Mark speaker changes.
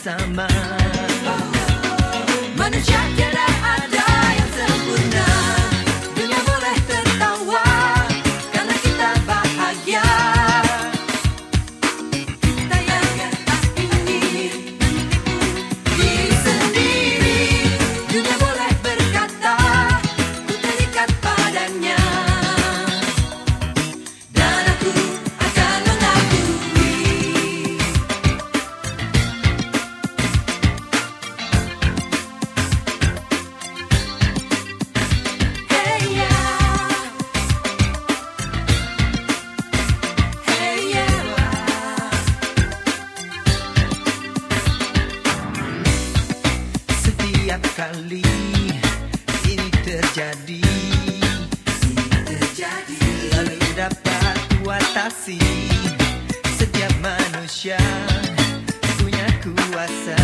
Speaker 1: summer. Kali ini terjadi
Speaker 2: Ini terjadi.
Speaker 1: Lalu dapat kuatasi. Setiap manusia punya kuasa